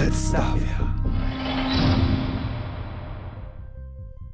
przedstawia.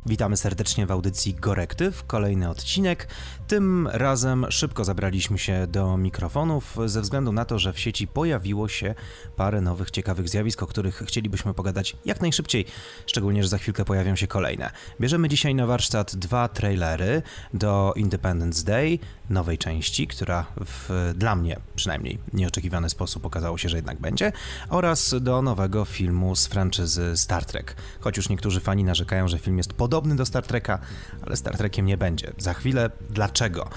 Witamy serdecznie w audycji Gorektyw, kolejny odcinek. Tym razem szybko zabraliśmy się do mikrofonów ze względu na to, że w sieci pojawiło się parę nowych ciekawych zjawisk, o których chcielibyśmy pogadać jak najszybciej, szczególnie, że za chwilkę pojawią się kolejne. Bierzemy dzisiaj na warsztat dwa trailery do Independence Day, nowej części, która w, dla mnie przynajmniej nieoczekiwany sposób okazało się, że jednak będzie, oraz do nowego filmu z franczyzy Star Trek. Choć już niektórzy fani narzekają, że film jest podobny do Star Treka, ale Star Trekiem nie będzie. Za chwilę dlaczego?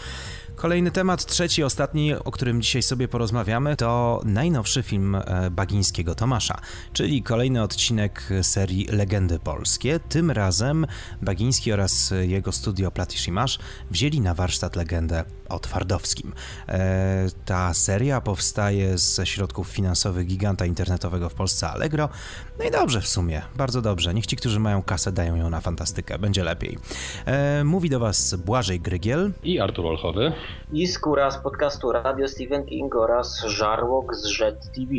Kolejny temat, trzeci, ostatni, o którym dzisiaj sobie porozmawiamy, to najnowszy film e, Bagińskiego Tomasza, czyli kolejny odcinek serii Legendy Polskie. Tym razem Bagiński oraz jego studio Platishimash wzięli na warsztat legendę o Twardowskim. E, ta seria powstaje ze środków finansowych giganta internetowego w Polsce Allegro. No i dobrze w sumie, bardzo dobrze. Niech ci, którzy mają kasę, dają ją na fantastykę, będzie lepiej. E, mówi do Was Błażej Grygiel i Artur Olchowy i Skóra z podcastu Radio Stephen King oraz Żarłok z Jet TV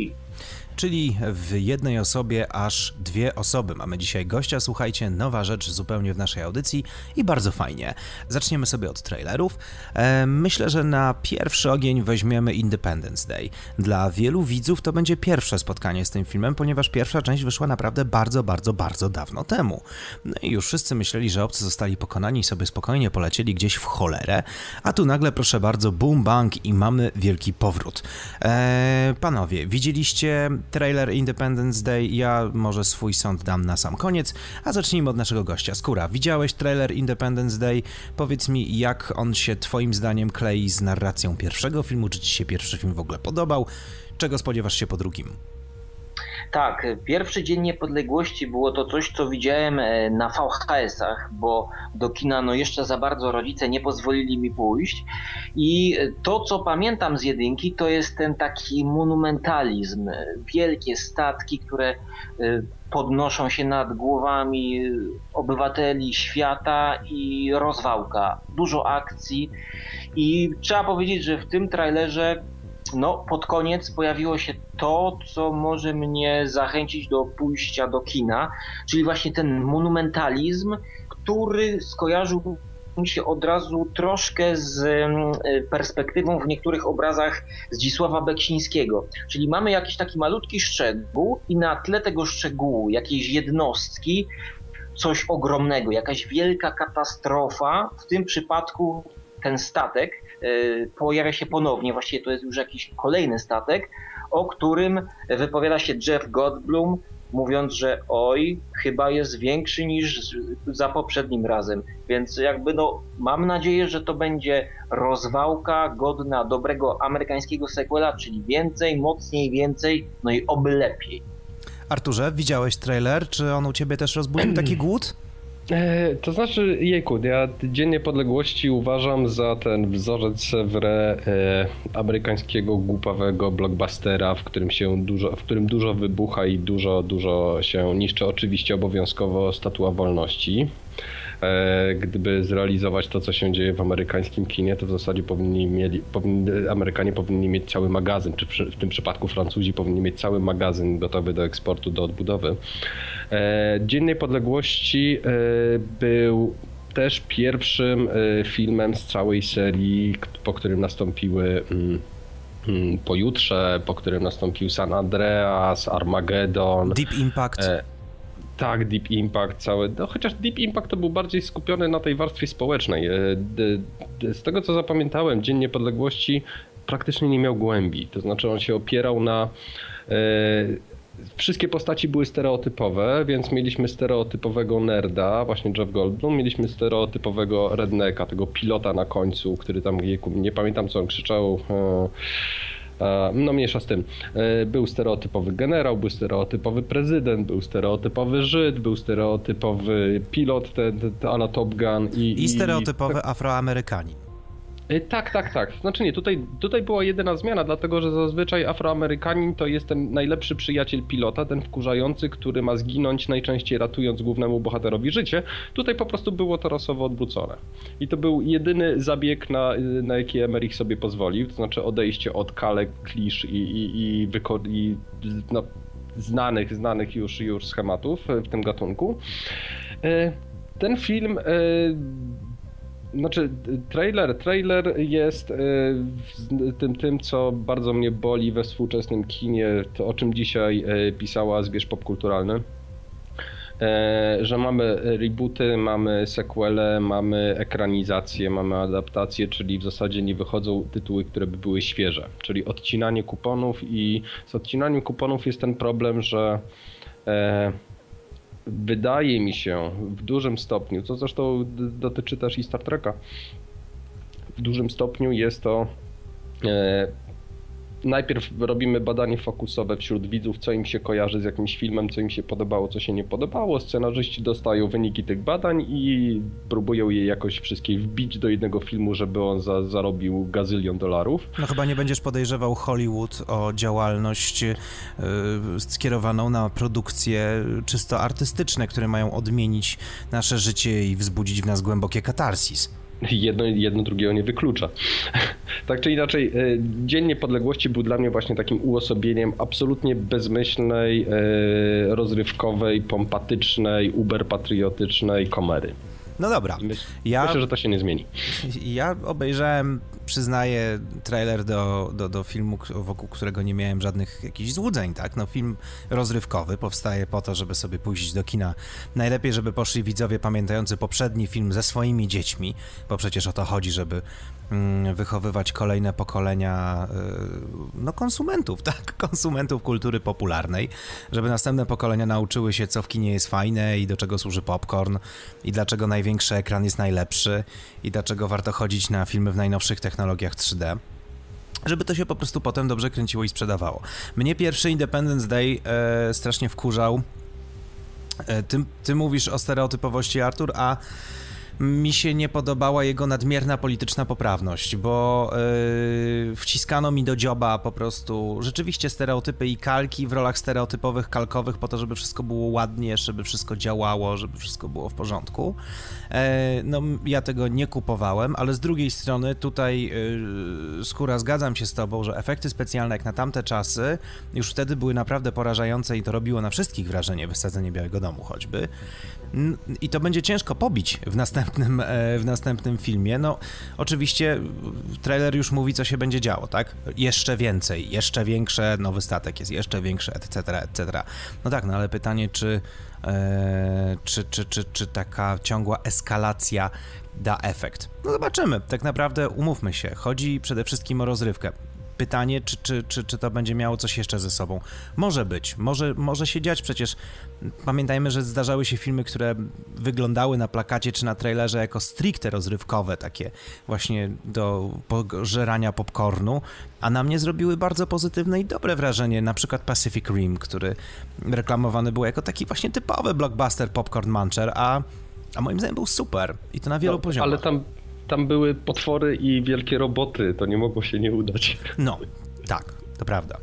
czyli w jednej osobie aż dwie osoby. Mamy dzisiaj gościa, słuchajcie, nowa rzecz zupełnie w naszej audycji i bardzo fajnie. Zaczniemy sobie od trailerów. E, myślę, że na pierwszy ogień weźmiemy Independence Day. Dla wielu widzów to będzie pierwsze spotkanie z tym filmem, ponieważ pierwsza część wyszła naprawdę bardzo, bardzo, bardzo dawno temu. No i już wszyscy myśleli, że obcy zostali pokonani i sobie spokojnie polecieli gdzieś w cholerę, a tu nagle, proszę bardzo, boom bang i mamy wielki powrót. E, panowie, widzieliście trailer Independence Day, ja może swój sąd dam na sam koniec, a zacznijmy od naszego gościa. Skóra, widziałeś trailer Independence Day? Powiedz mi, jak on się twoim zdaniem klei z narracją pierwszego filmu? Czy ci się pierwszy film w ogóle podobał? Czego spodziewasz się po drugim? Tak, pierwszy dzień niepodległości było to coś, co widziałem e, na VHS-ach, bo do kina no jeszcze za bardzo rodzice nie pozwolili mi pójść. I to, co pamiętam z jedynki, to jest ten taki monumentalizm. Wielkie statki, które e, podnoszą się nad głowami obywateli świata i rozwałka. Dużo akcji. I trzeba powiedzieć, że w tym trailerze no, pod koniec pojawiło się to, co może mnie zachęcić do pójścia do kina, czyli właśnie ten monumentalizm, który skojarzył mi się od razu troszkę z perspektywą w niektórych obrazach Zdzisława Beksińskiego. Czyli mamy jakiś taki malutki szczegół i na tle tego szczegółu, jakiejś jednostki, coś ogromnego, jakaś wielka katastrofa, w tym przypadku ten statek, pojawia się ponownie, właściwie to jest już jakiś kolejny statek, o którym wypowiada się Jeff Goldblum, mówiąc, że oj, chyba jest większy niż za poprzednim razem. Więc jakby no, mam nadzieję, że to będzie rozwałka godna dobrego amerykańskiego sequela, czyli więcej, mocniej, więcej, no i oby lepiej. Arturze, widziałeś trailer? Czy on u ciebie też rozbudził taki głód? E, to znaczy, jejku, ja Dzień Niepodległości uważam za ten wzorzec w re, e, amerykańskiego głupawego blockbustera, w którym się dużo, w którym dużo wybucha i dużo, dużo się niszczy. Oczywiście obowiązkowo statua wolności. E, gdyby zrealizować to, co się dzieje w amerykańskim kinie, to w zasadzie powinni mieli, powinni, Amerykanie powinni mieć cały magazyn, czy w, w tym przypadku Francuzi powinni mieć cały magazyn gotowy do eksportu, do odbudowy. E, Dzień Niepodległości e, był też pierwszym filmem z całej serii, po którym nastąpiły mm, mm, pojutrze, po którym nastąpił San Andreas, Armageddon. Deep Impact. Tak, Deep Impact cały. No, chociaż Deep Impact to był bardziej skupiony na tej warstwie społecznej. E, z tego co zapamiętałem, Dzień Niepodległości praktycznie nie miał głębi. To znaczy on się opierał na. E, wszystkie postaci były stereotypowe, więc mieliśmy stereotypowego nerda, właśnie Jeff Goldblum, mieliśmy stereotypowego rednecka, tego pilota na końcu, który tam, nie pamiętam co on krzyczał. E, no mniejsza z tym. E, był stereotypowy generał, był stereotypowy prezydent, był stereotypowy Żyd, był stereotypowy pilot, ten, ten, ala Top Gun i... I stereotypowy i... Afroamerykanin. E, tak, tak, tak. Znaczy nie, tutaj, tutaj była jedyna zmiana, dlatego że zazwyczaj Afroamerykanin to jest ten najlepszy przyjaciel pilota, ten wkurzający, który ma zginąć najczęściej ratując głównemu bohaterowi życie. Tutaj po prostu było to rasowo odwrócone. I to był jedyny zabieg, na, na jaki Emerich sobie pozwolił, to znaczy odejście od kalek, klisz i, i, i, wyko- i no, znanych, znanych już, już schematów w tym gatunku. Ten film znaczy, trailer, trailer jest tym, tym, co bardzo mnie boli we współczesnym kinie, to o czym dzisiaj pisała zwierz popkulturalny. E, że mamy rebooty, mamy sequele, mamy ekranizacje, mamy adaptacje, czyli w zasadzie nie wychodzą tytuły, które by były świeże, czyli odcinanie kuponów i z odcinaniem kuponów jest ten problem, że e, wydaje mi się w dużym stopniu, co zresztą dotyczy też i Star Treka, w dużym stopniu jest to e, najpierw robimy badanie fokusowe wśród widzów, co im się kojarzy z jakimś filmem, co im się podobało, co się nie podobało. Scenarzyści dostają wyniki tych badań i próbują je jakoś wszystkie wbić do jednego filmu, żeby on za, zarobił gazylion dolarów. No chyba nie będziesz podejrzewał Hollywood o działalność yy, skierowaną na produkcje czysto artystyczne, które mają odmienić nasze życie i wzbudzić w nas głębokie katarsis jedno, jedno drugiego nie wyklucza. tak czy inaczej, e, Dzień Niepodległości był dla mnie właśnie takim uosobieniem absolutnie bezmyślnej, e, rozrywkowej, pompatycznej, uberpatriotycznej komery. No dobra. Myśl, ja, myślę, że to się nie zmieni. Ja obejrzałem, przyznaję, trailer do, do, do filmu, wokół którego nie miałem żadnych jakichś złudzeń, tak? No film rozrywkowy powstaje po to, żeby sobie pójść do kina. Najlepiej, żeby poszli widzowie pamiętający poprzedni film ze swoimi dziećmi, bo przecież o to chodzi, żeby Mm, wychowywać kolejne pokolenia y, no, konsumentów, tak? Konsumentów kultury popularnej, żeby następne pokolenia nauczyły się, co w kinie jest fajne i do czego służy popcorn i dlaczego największy ekran jest najlepszy i dlaczego warto chodzić na filmy w najnowszych technologiach 3D żeby to się po prostu potem dobrze kręciło i sprzedawało. Mnie pierwszy Independence Day e, strasznie wkurzał. E, ty, ty mówisz o stereotypowości, Artur, a mi się nie podobała jego nadmierna polityczna poprawność, bo yy, wciskano mi do dzioba po prostu rzeczywiście stereotypy i kalki w rolach stereotypowych, kalkowych po to, żeby wszystko było ładnie, żeby wszystko działało, żeby wszystko było w porządku. Yy, no ja tego nie kupowałem, ale z drugiej strony tutaj yy, skóra zgadzam się z tobą, że efekty specjalne jak na tamte czasy już wtedy były naprawdę porażające i to robiło na wszystkich wrażenie, wysadzenie Białego Domu choćby. I to będzie ciężko pobić w następnym, e, w następnym filmie. No, oczywiście trailer już mówi, co się będzie działo, tak? Jeszcze więcej, jeszcze większe, nowy statek jest jeszcze większy, etc., etc. No tak, no ale pytanie, czy, e, czy, czy, czy, czy taka ciągła eskalacja da efekt? No zobaczymy. Tak naprawdę umówmy się, chodzi przede wszystkim o rozrywkę pytanie, czy, czy, czy, czy to będzie miało coś jeszcze ze sobą. Może być, może, może się dziać, przecież pamiętajmy, że zdarzały się filmy, które wyglądały na plakacie czy na trailerze jako stricte rozrywkowe, takie właśnie do pożerania popcornu, a na mnie zrobiły bardzo pozytywne i dobre wrażenie, na przykład Pacific Rim, który reklamowany był jako taki właśnie typowy blockbuster popcorn muncher, a a moim zdaniem był super i to na wielu no, poziomach. Ale tam tam były potwory i wielkie roboty, to nie mogło się nie udać. No, tak, to prawda.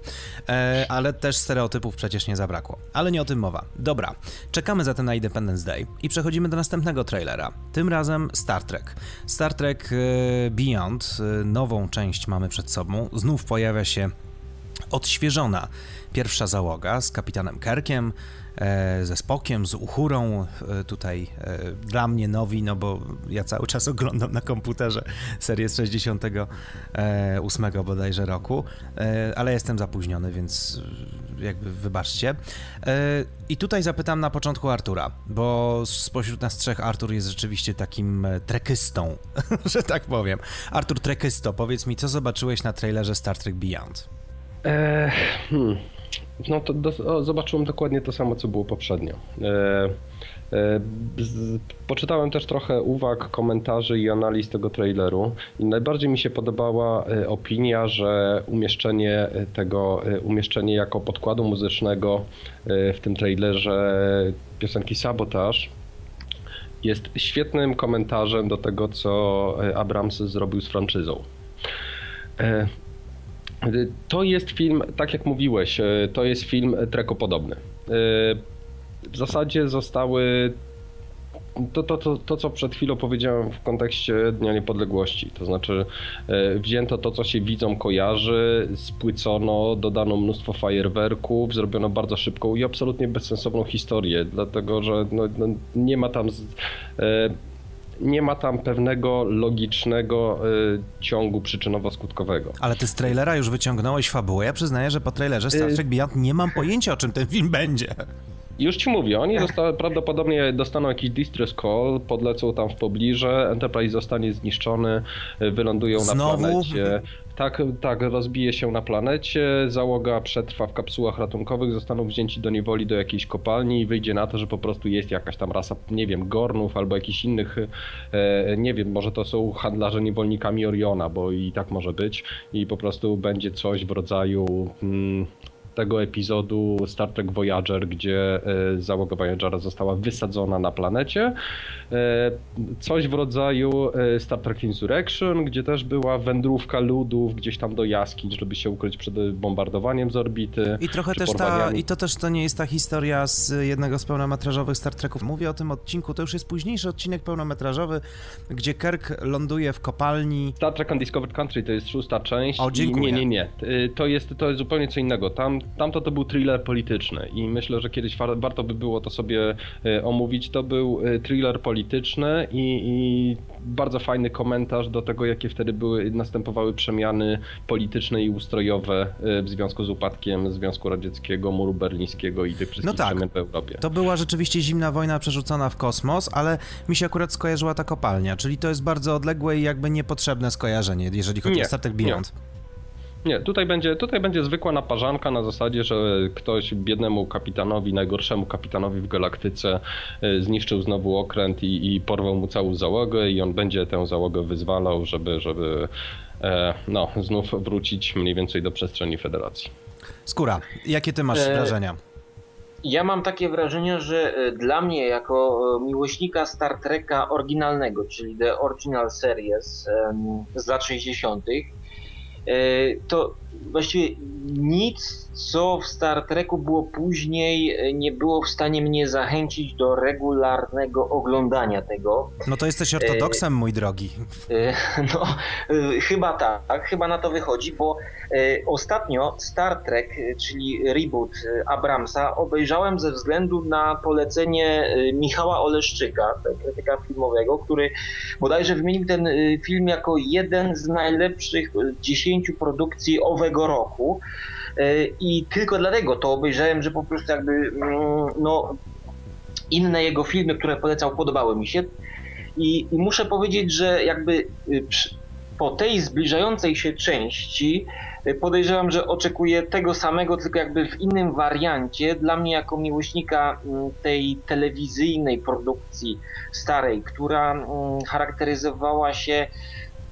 E, ale też stereotypów przecież nie zabrakło. Ale nie o tym mowa. Dobra, czekamy zatem na Independence Day i przechodzimy do następnego trailera. Tym razem Star Trek. Star Trek e, Beyond, e, nową część mamy przed sobą. Znów pojawia się odświeżona pierwsza załoga z kapitanem Kerkiem, ze Spokiem, z Uchurą, e, tutaj e, dla mnie nowi, no bo ja cały czas oglądam na komputerze serię z 68 bodajże roku, ale jestem zapóźniony, więc jakby wybaczcie. I tutaj zapytam na początku Artura, bo spośród nas trzech Artur jest rzeczywiście takim trekystą, że tak powiem. Artur Trekysto, powiedz mi, co zobaczyłeś na trailerze Star Trek Beyond? Eee, hmm. No to do, o, zobaczyłem dokładnie to samo, co było poprzednio. E, e, z, poczytałem też trochę uwag, komentarzy i analiz tego traileru i najbardziej mi się podobała e, opinia, że umieszczenie e, tego, e, umieszczenie jako podkładu muzycznego e, w tym trailerze piosenki Sabotage jest świetnym komentarzem do tego, co Abrams zrobił z franczyzą. To jest film, tak jak mówiłeś, e, to jest film trekopodobny. E, w zasadzie zostały to, to, to, to, co przed chwilą powiedziałem w kontekście Dnia Niepodległości. To znaczy, e, wzięto to, co się widzą kojarzy, spłycono, dodano mnóstwo fajerwerków, zrobiono bardzo szybką i absolutnie bezsensowną historię, dlatego że no, no, nie ma tam. Z, nie ma tam pewnego logicznego y, ciągu przyczynowo-skutkowego. Ale ty z trailera już wyciągnąłeś fabułę. Ja przyznaję, że po trailerze Star Trek Beyond nie mam pojęcia, o czym ten film będzie. Już ci mówię, oni zostały, prawdopodobnie dostaną jakiś distress call, podlecą tam w pobliżu, Enterprise zostanie zniszczony, wylądują Znowu? na planecie. Tak, tak, rozbije się na planecie, załoga przetrwa w kapsułach ratunkowych, zostaną wzięci do niewoli do jakiejś kopalni i wyjdzie na to, że po prostu jest jakaś tam rasa, nie wiem, gornów albo jakichś innych, e, nie wiem, może to są handlarze niewolnikami Oriona, bo i tak może być. I po prostu będzie coś w rodzaju... Hmm, tego epizodu Star Trek Voyager, gdzie e, załoga Voyagera została wysadzona na planecie. E, coś w rodzaju e, Star Trek Insurrection, gdzie też była wędrówka ludów gdzieś tam do jaskiń, żeby się ukryć przed bombardowaniem z orbity. I trochę też ta, i to też to nie jest ta historia z jednego z pełnometrażowych Star Treków. Mówię o tym odcinku, to już jest późniejszy odcinek pełnometrażowy, gdzie Kirk ląduje w kopalni. Star Trek Undiscovered Country to jest szósta część. O, dziękuję. I nie, nie, nie. To jest, to jest zupełnie co innego. Tam tamto to był thriller polityczny i myślę, że kiedyś warto by było to sobie e, omówić. To był e, thriller polityczny i, i bardzo fajny komentarz do tego, jakie wtedy były, następowały przemiany polityczne i ustrojowe e, w związku z upadkiem Związku Radzieckiego, muru berlińskiego i tych wszystkich no tak. przemian w Europie. To była rzeczywiście zimna wojna przerzucona w kosmos, ale mi się akurat skojarzyła ta kopalnia, czyli to jest bardzo odległe i jakby niepotrzebne skojarzenie, jeżeli chodzi nie, o Star Beyond. Nie. Nie, tutaj będzie, tutaj będzie zwykła naparzanka na zasadzie, że ktoś biednemu kapitanowi, najgorszemu kapitanowi w galaktyce e, zniszczył znowu okręt i, i porwał mu całą załogę i on będzie tę załogę wyzwalał, żeby, żeby e, no, znów wrócić mniej więcej do przestrzeni federacji. Skóra, jakie ty masz e... wrażenia? Ja mam takie wrażenie, że e, dla mnie, jako miłośnika Star Treka oryginalnego, czyli The Original Series z lat 60., E, to właściwie nic, co w Star Treku było później, e, nie było w stanie mnie zachęcić do regularnego oglądania tego. No to jesteś ortodoksem, mój drogi. No, chyba tak, chyba na to wychodzi, bo ostatnio Star Trek, czyli reboot Abramsa, obejrzałem ze względu na polecenie Michała Oleszczyka, krytyka filmowego, który bodajże wymienił ten film jako jeden z najlepszych dziesięciu produkcji owego roku. I tylko dlatego to obejrzałem, że po prostu jakby mm, no, inne jego filmy, które polecał, podobały mi się. I, i muszę powiedzieć, że jakby y, po tej zbliżającej się części podejrzewam, że oczekuję tego samego, tylko jakby w innym wariancie. Dla mnie, jako miłośnika mm, tej telewizyjnej produkcji starej, która mm, charakteryzowała się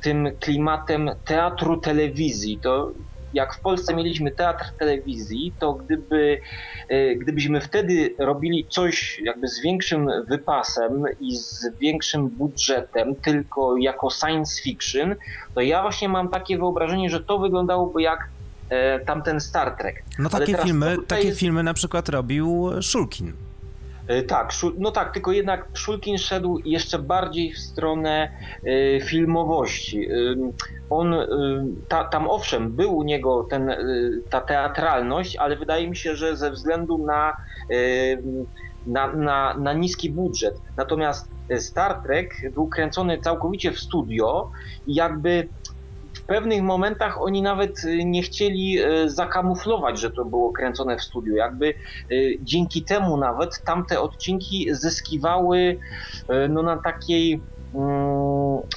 tym klimatem teatru telewizji, to jak w Polsce mieliśmy teatr telewizji, to gdyby, e, gdybyśmy wtedy robili coś jakby z większym wypasem i z większym budżetem, tylko jako science fiction, to ja właśnie mam takie wyobrażenie, że to wyglądałoby jak e, tamten Star Trek. No takie filmy, takie jest... filmy na przykład robił Szulkin. E, tak, no tak, tylko jednak Szulkin szedł jeszcze bardziej w stronę e, filmowości. On, ta, tam owszem, był u niego ten, e, ta teatralność, ale wydaje mi się, że ze względu na, na, na, na niski budżet. Natomiast Star Trek był kręcony całkowicie w studio i jakby pewnych momentach oni nawet y, nie chcieli y, zakamuflować, że to było kręcone w studiu. Jakby y, dzięki temu nawet tamte odcinki zyskiwały no, na takiej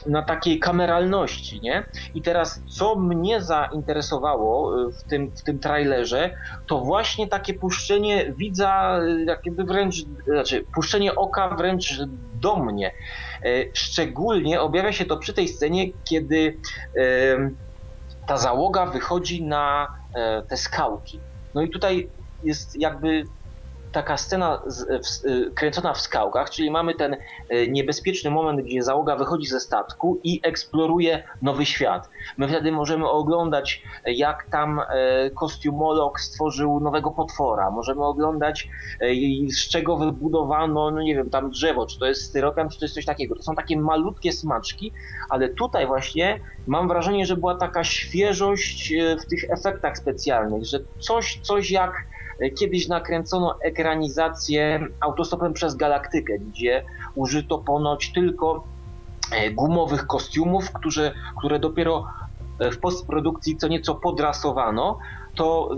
na takiej kameralności, nie? I teraz, co mnie zainteresowało w tym, w tym trailerze, to właśnie takie puszczenie widza, jakby wręcz, znaczy puszczenie oka wręcz do mnie. E, szczególnie objawia się to przy tej scenie, kiedy ta załoga wychodzi na e, te skałki. No i tutaj jest jakby taka scena z, w, y, kręcona w skałkach, czyli mamy ten y, niebezpieczny moment, gdzie załoga wychodzi ze statku i eksploruje nowy świat. My wtedy możemy oglądać, jak tam kostiumolog stworzył nowego potwora. Możemy oglądać, z czego wybudowano, no nie wiem, tam drzewo, czy to jest styropian, czy to jest coś takiego. To są takie malutkie smaczki, ale tutaj właśnie mam wrażenie, że była taka świeżość w tych efektach specjalnych, że coś, coś jak kiedyś nakręcono ekranizację autostopem przez galaktykę, gdzie użyto ponoć tylko e, gumowych kostiumów, które, które dopiero e, w postprodukcji co nieco podrasowano, to,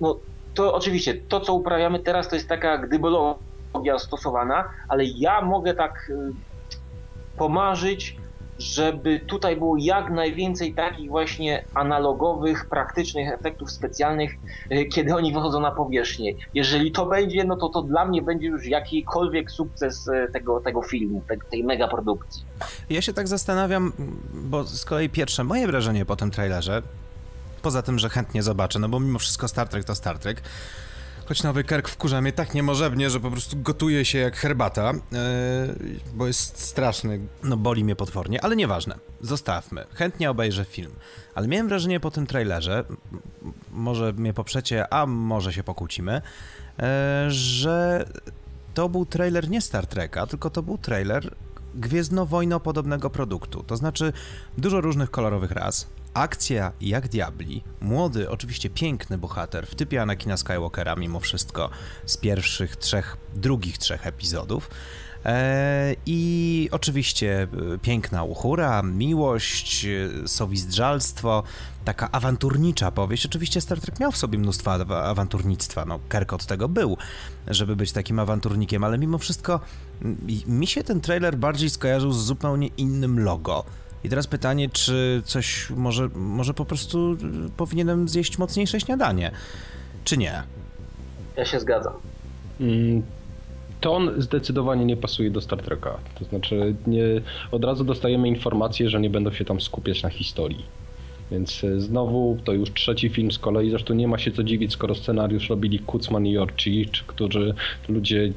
no, to oczywiście to, co uprawiamy teraz, to jest taka gdybologia stosowana, ale ja mogę tak e, pomarzyć, żeby tutaj było jak najwięcej takich właśnie analogowych, praktycznych efektów specjalnych, e, kiedy oni wychodzą na powierzchnię. Jeżeli to będzie, no to to dla mnie będzie już jakikolwiek sukces e, tego, tego filmu, tej, tej mega produkcji. Ja się tak zastanawiam, bo z kolei pierwsze moje wrażenie po tym trailerze, poza tym, że chętnie zobaczę, no bo mimo wszystko Star Trek to Star Trek, Choć nowy Kerk wkurza mnie tak niemożebnie, że po prostu gotuje się jak herbata, yy, bo jest straszny. No boli mnie potwornie, ale nieważne. Zostawmy. Chętnie obejrzę film. Ale miałem wrażenie po tym trailerze, może mnie poprzecie, a może się pokłócimy, yy, że to był trailer nie Star Treka, tylko to był trailer gwiezdno-wojno-podobnego produktu. To znaczy dużo różnych kolorowych ras, Akcja jak diabli. Młody, oczywiście piękny bohater w typie Anakina Skywalkera mimo wszystko z pierwszych trzech, drugich trzech epizodów. E, I oczywiście e, piękna uchura, miłość, e, sowizdżalstwo, taka awanturnicza powieść. Oczywiście Star Trek miał w sobie mnóstwo awanturnictwa, no Kirk od tego był, żeby być takim awanturnikiem, ale mimo wszystko mi się ten trailer bardziej skojarzył z zupełnie innym logo. I teraz pytanie, czy coś może, może po prostu powinienem zjeść mocniejsze śniadanie, czy nie? Ja się zgadzam. Mm, ton zdecydowanie nie pasuje do Star Treka. To znaczy, nie, od razu dostajemy informację, że nie będą się tam skupiać na historii. Więc e, znowu to już trzeci film z kolei. Zresztą nie ma się co dziwić, skoro scenariusz robili Kutzman i Orci, którzy ludzie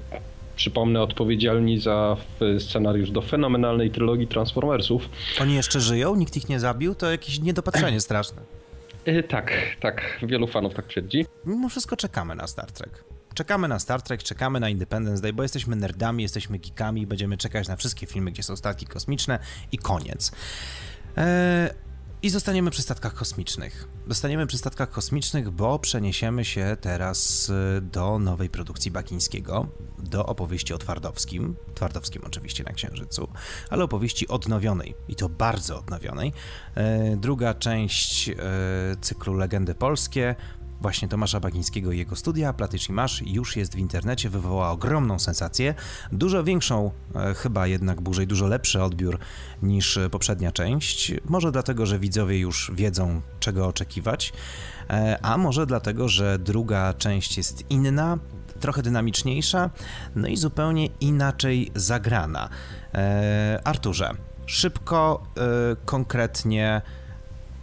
przypomnę, odpowiedzialni za scenariusz do fenomenalnej trylogii Transformersów. Oni jeszcze żyją? Nikt ich nie zabił? To jakieś niedopatrzenie straszne. E, tak, tak. Wielu fanów tak twierdzi. Mimo wszystko czekamy na Star Trek. Czekamy na Star Trek, czekamy na Independence Day, bo jesteśmy nerdami, jesteśmy geekami, będziemy czekać na wszystkie filmy, gdzie są statki kosmiczne i koniec. Eee, i zostaniemy przy statkach kosmicznych. Zostaniemy przy statkach kosmicznych, bo przeniesiemy się teraz y, do nowej produkcji Bakińskiego, do opowieści o Twardowskim. Twardowskim oczywiście na Księżycu, ale opowieści odnowionej i to bardzo odnowionej. E, druga część e, cyklu Legendy Polskie właśnie Tomasza Bagińskiego i jego studia Platycz i Masz już jest w internecie, wywołała ogromną sensację, dużo większą, e, chyba jednak burzej, dużo lepszy odbiór niż poprzednia część. Może dlatego, że widzowie już wiedzą, czego oczekiwać, e, a może dlatego, że druga część jest inna, trochę dynamiczniejsza, no i zupełnie inaczej zagrana. E, Arturze, szybko, konkretnie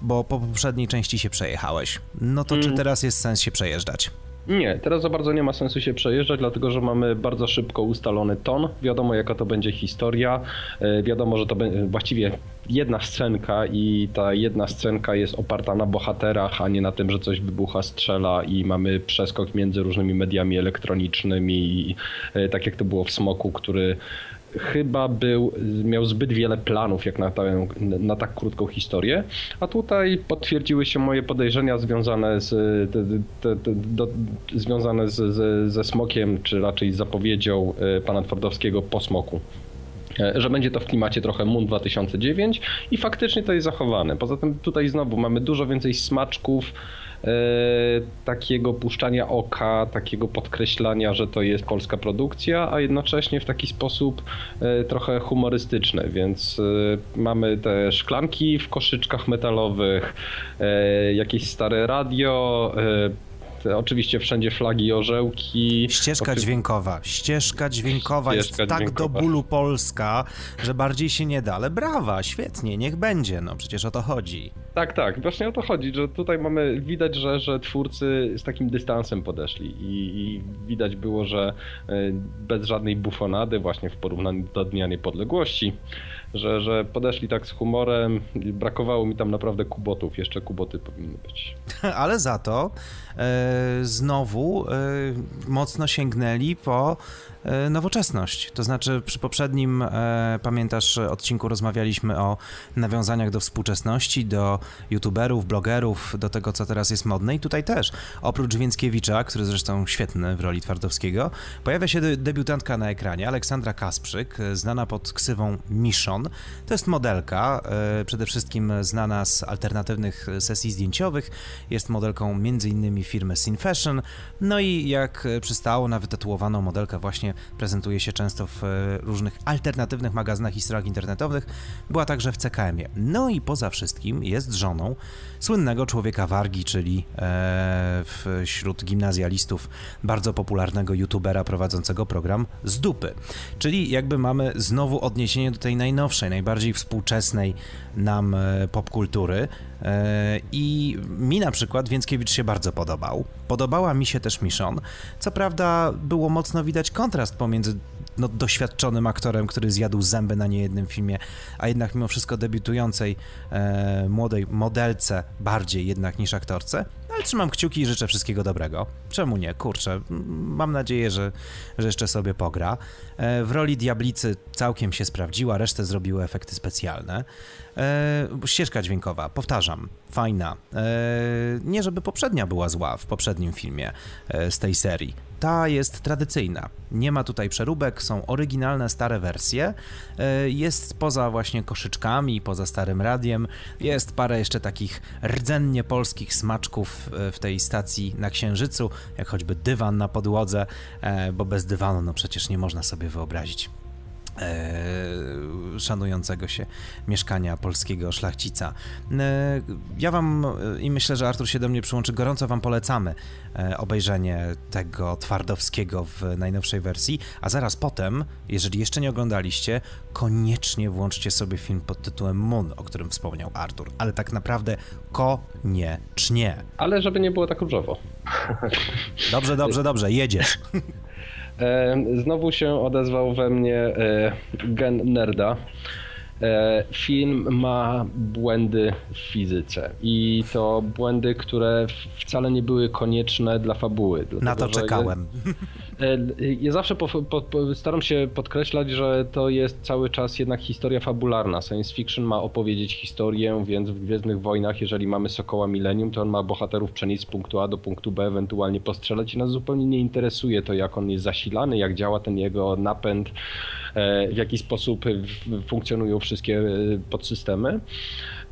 bo po poprzedniej części się przejechałeś. No to czy mm. teraz jest sens się przejeżdżać? Nie, teraz za bardzo nie ma sensu się przejeżdżać, dlatego że mamy bardzo szybko ustalony ton. Wiadomo, jaka to będzie historia. E, wiadomo, że to będzie właściwie jedna scenka i ta jedna scenka jest oparta na bohaterach, a nie na tym, że coś wybucha, strzela i mamy przeskok między różnymi mediami elektronicznymi, e, tak jak to było w Smoku, który chyba był, miał zbyt wiele planów jak na, na tak krótką historię, a tutaj potwierdziły się moje podejrzenia związane z, te, te, do, związane z, z, ze smokiem, czy raczej zapowiedzią e, pana Twardowskiego po smoku e, że będzie to w klimacie trochę Moon 2009 i faktycznie to jest zachowane. Poza tym tutaj znowu mamy dużo więcej smaczków, takiego puszczania oka, takiego podkreślania, że to jest polska produkcja, a jednocześnie w taki sposób e, trochę humorystyczny, więc e, mamy te szklanki w koszyczkach metalowych, jakieś stare radio, oczywiście wszędzie flagi, orzełki. Ścieżka Oczy... dźwiękowa. Ścieżka dźwiękowa Ścieżka jest tak dźwiękowa. do bólu polska, że bardziej się nie da, ale brawa, świetnie, niech będzie, no przecież o to chodzi. Tak, tak, właśnie o to chodzi, że tutaj mamy, widać, że, że twórcy z takim dystansem podeszli i, i widać było, że e, bez żadnej bufonady właśnie w porównaniu do Dnia Niepodległości, że, że podeszli tak z humorem, brakowało mi tam naprawdę kubotów, jeszcze kuboty powinny być. Ale za to e, znowu e, mocno sięgnęli po e, nowoczesność. To znaczy przy poprzednim, e, pamiętasz, odcinku rozmawialiśmy o nawiązaniach do współczesności, do youtuberów, blogerów, do tego, co teraz jest modne i tutaj też. Oprócz Więckiewicza, który zresztą świetny w roli Twardowskiego, pojawia się de debiutantka na ekranie, Aleksandra Kasprzyk, e, znana pod ksywą To jest modelka, e, przede wszystkim znana z alternatywnych sesji zdjęciowych, jest modelką m.in. firmy Sin Fashion, no i jak przystało na wytatuowaną modelkę właśnie prezentuje się często w e, różnych alternatywnych magazynach i stronach internetowych, była także w CKM-ie. No i poza wszystkim jest żoną słynnego człowieka wargi, czyli e, wśród gimnazjalistów bardzo popularnego youtubera prowadzącego program z dupy. Czyli jakby mamy znowu odniesienie do tej najnowszej, najbardziej współczesnej nam e, popkultury. E, I mi na przykład Więckiewicz się bardzo podobał. Podobała mi się też Michon. Co prawda było mocno widać kontrast pomiędzy no, doświadczonym aktorem, który zjadł zęby na niejednym filmie, a jednak mimo wszystko debiutującej e, młodej modelce bardziej jednak niż aktorce. Ale trzymam kciuki i życzę wszystkiego dobrego. Czemu nie? Kurczę, mam nadzieję, że, że jeszcze sobie pogra. E, w roli Diablicy całkiem się sprawdziła, resztę zrobiły efekty specjalne. E, ścieżka dźwiękowa, powtarzam, fajna. E, nie żeby poprzednia była zła w poprzednim filmie z tej serii. Ta jest tradycyjna. Nie ma tutaj przeróbek, są oryginalne, stare wersje. Jest poza właśnie koszyczkami, poza starym radiem, jest parę jeszcze takich rdzennie polskich smaczków w tej stacji na Księżycu, jak choćby dywan na podłodze, e, bo bez dywanu no przecież nie można sobie wyobrazić szanującego się mieszkania polskiego szlachcica. E, ja wam e, i myślę, że Artur się do mnie przyłączy, gorąco wam polecamy e, obejrzenie tego Twardowskiego w najnowszej wersji, a zaraz potem, jeżeli jeszcze nie oglądaliście, koniecznie włączcie sobie film pod tytułem Moon, o którym wspomniał Artur, ale tak naprawdę koniecznie. Ale żeby nie było tak różowo. Dobrze, dobrze, dobrze, jedziesz. Znowu się odezwał we mnie e, gen nerda. E, Film ma błędy w fizyce i to błędy, które wcale nie były konieczne dla fabuły. Na to czekałem. E, Ja zawsze po, po, staram się podkreślać, że to jest cały czas jednak historia fabularna. Science fiction ma opowiedzieć historię, więc w Gwiezdnych Wojnach, jeżeli mamy Sokoła Millennium, to on ma bohaterów przenieść z punktu A do punktu B, ewentualnie postrzelać i nas zupełnie nie interesuje to, jak on jest zasilany, jak działa ten jego napęd, w jaki sposób funkcjonują wszystkie e, podsystemy.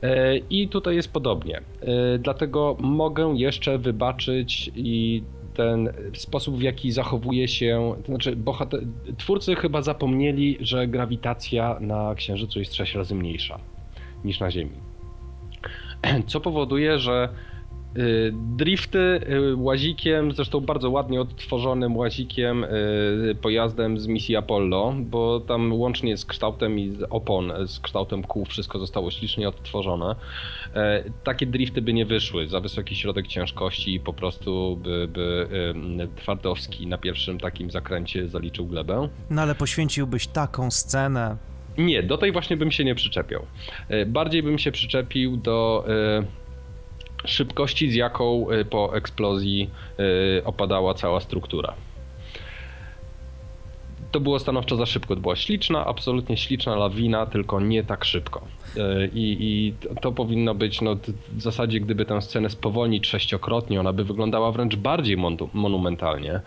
E, I tutaj jest podobnie. E, Dlatego mogę jeszcze wybaczyć i ten sposób, w jaki zachowuje się. To znaczy, bohater, twórcy chyba zapomnieli, że grawitacja na Księżycu jest sześć razy mniejsza niż na Ziemi. Co powoduje, że drifty y, łazikiem, zresztą bardzo ładnie odtworzonym łazikiem, y, pojazdem z misji Apollo, bo tam łącznie z kształtem i z opon, z kształtem kół wszystko zostało ślicznie odtworzone. E, Takie drifty by nie wyszły, za wysoki środek ciężkości i po prostu by, by Twardowski na pierwszym takim zakręcie zaliczył glebę. No ale poświęciłbyś taką scenę. Nie, do tej właśnie bym się nie przyczepiał. E, Bardziej bym się przyczepił do e, szybkości, z jaką e, po eksplozji e, opadała cała struktura. To było stanowczo za szybko. To była śliczna, absolutnie śliczna lawina, tylko nie tak szybko. E, I, i to- powinno być, no, w zasadzie, gdyby tę scenę spowolnić sześciokrotnie, ona by wyglądała wręcz bardziej mon- monumentalnie,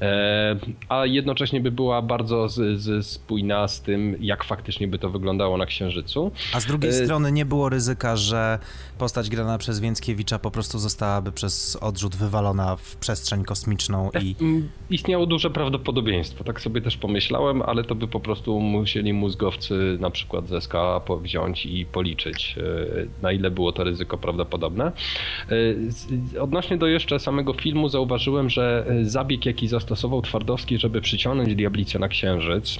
e, a jednocześnie by była bardzo z, z spójna z tym, jak faktycznie by to wyglądało na Księżycu. A z drugiej Y- strony nie było ryzyka, że postać grana przez Więckiewicza po prostu zostałaby przez odrzut wywalona w przestrzeń kosmiczną i... Mm, Istniało duże prawdopodobieństwo, tak sobie też pomyślałem, ale to by po prostu musieli mózgowcy na przykład z SK wziąć i policzyć, na ile było to ryzyko prawdopodobne. Odnośnie do jeszcze samego filmu zauważyłem, że zabieg, jaki zastosował Twardowski, żeby przyciągnąć diablicę na Księżyc,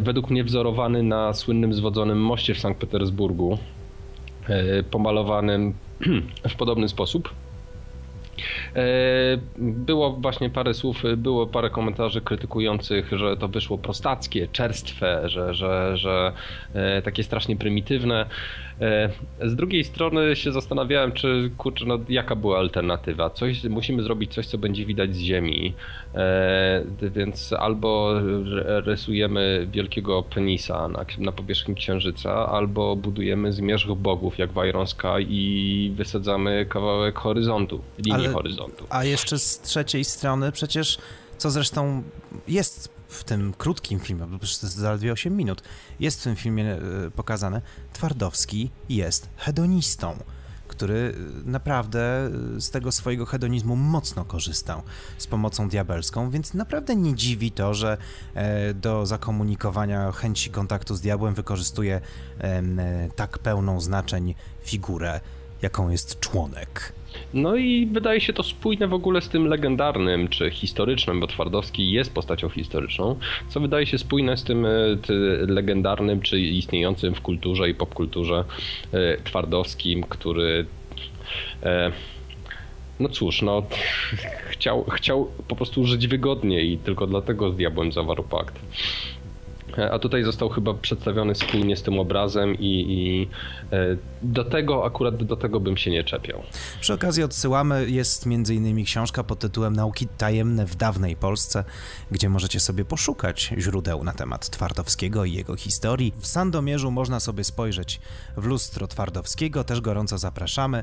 według mnie wzorowany na słynnym zwodzonym moście w Sankt Petersburgu, pomalowanym w podobny sposób, E, było właśnie parę słów, było parę komentarzy krytykujących, że to wyszło prostackie, czerstwe, że, że, że e, takie strasznie prymitywne. E, z drugiej strony się zastanawiałem, czy kurczę, no, jaka była alternatywa. Coś, musimy zrobić coś, co będzie widać z Ziemi, więc albo rysujemy wielkiego penisa na, na powierzchni Księżyca, albo budujemy zmierzch bogów jak w Iron Sky i wysadzamy kawałek horyzontu, linii Ale, horyzontu. A jeszcze z trzeciej strony przecież, co zresztą jest w tym krótkim filmie, bo przecież to jest zaledwie 8 minut, jest w tym filmie e, pokazane, Twardowski jest hedonistą który y, naprawdę y, z tego swojego hedonizmu mocno korzystał z pomocą diabelską, więc naprawdę nie dziwi to, że e, do zakomunikowania chęci kontaktu z diabłem wykorzystuje e, tak pełną znaczeń figurę, jaką jest członek. No i wydaje się to spójne w ogóle z tym legendarnym czy historycznym, bo Twardowski jest postacią historyczną, co wydaje się spójne z tym e, legendarnym czy istniejącym w kulturze i popkulturze e, Twardowskim, który e, no cóż, no chciał, chciał po prostu żyć wygodnie i tylko dlatego z diabłem zawarł pakt. A tutaj został chyba przedstawiony spójnie z tym obrazem i, i, e, do tego, akurat do tego bym się nie czepiał. Przy okazji odsyłamy, jest m.in. książka pod tytułem Nauki tajemne w dawnej Polsce, gdzie możecie sobie poszukać źródeł na temat Twardowskiego i jego historii. W Sandomierzu można sobie spojrzeć w lustro Twardowskiego, też gorąco zapraszamy.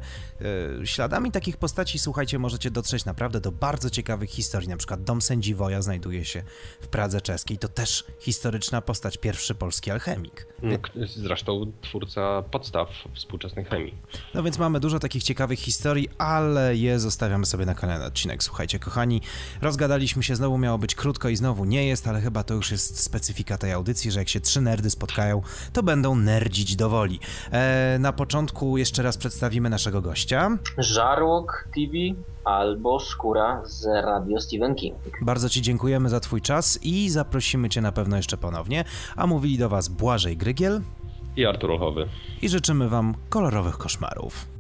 E, śladami takich postaci, słuchajcie, możecie dotrzeć naprawdę do bardzo ciekawych historii, na przykład Dom Sędziwoja znajduje się w Pradze Czeskiej, to też historyczna postać, pierwszy polski alchemik. No, zresztą twórca podstaw współczesnej chemii. No więc mamy dużo takich ciekawych historii, ale je zostawiamy sobie na kolejny odcinek. Słuchajcie, kochani, rozgadaliśmy się, znowu miało być krótko i znowu nie jest, ale chyba to już jest specyfika tej audycji, że jak się trzy nerdy spotkają, to będą nerdzić do woli. E, na początku jeszcze raz przedstawimy naszego gościa. Żarłok TV albo Skóra z Radio Stephen King. Bardzo Ci dziękujemy za Twój czas i zaprosimy Cię na pewno jeszcze ponownie. A mówili do Was Błażej Grygiel i Artur Olchowy. I życzymy Wam kolorowych koszmarów.